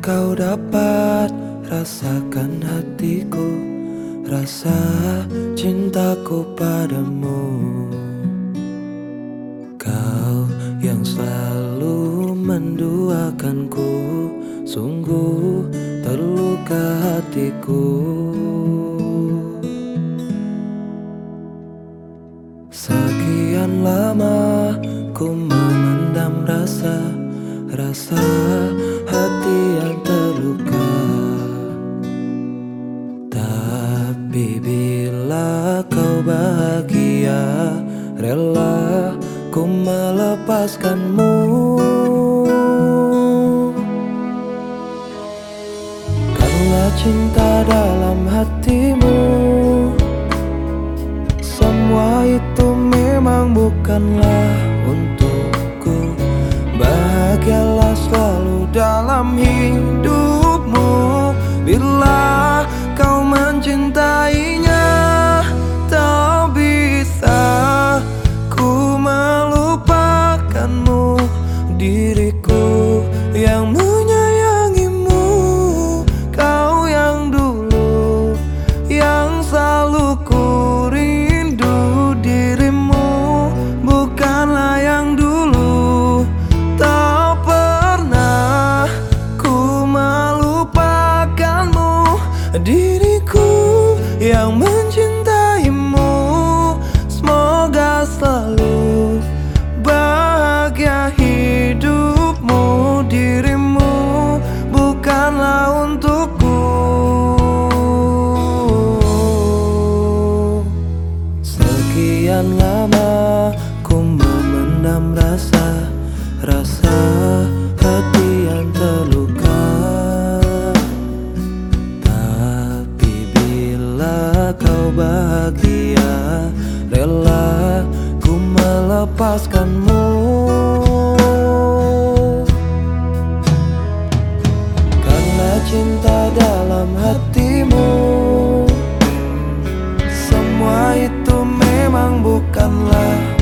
kau dapat rasakan hatiku Rasa cintaku padamu. Kau yang selalu menduakanku Sungguh terluka hatiku. Sekian lama ku memendam rasa Rasa hati yang terluka. Tapi bila kau bahagia Rela ku melepaskanmu. Karena cinta dalam hatimu Semua itu memang bukanlah untukku Bahagialah selalu dalam hidupmu lama ku memendam rasa Rasa hati yang terluka. Tapi bila kau bahagia Rela ku melepaskanmu. Karena cinta dalam hatimu Semua itu memang bukanlah